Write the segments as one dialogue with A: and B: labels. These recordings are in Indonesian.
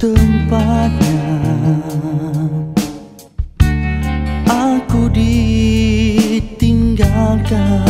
A: tempatnya. Aku ditinggalkan.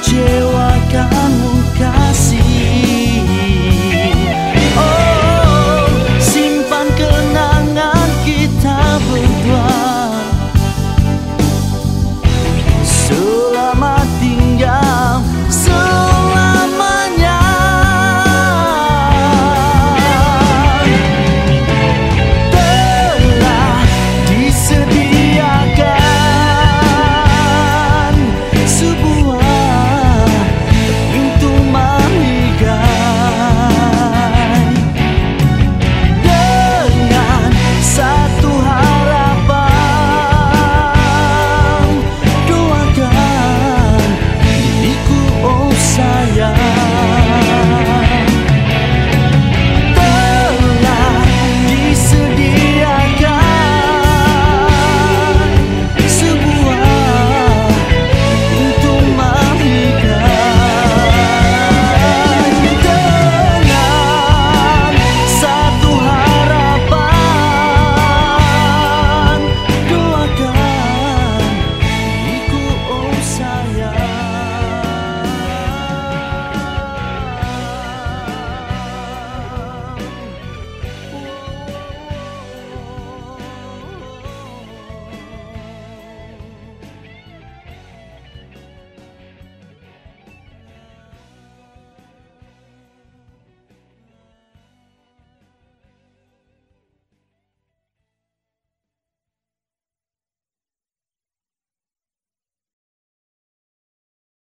A: 界。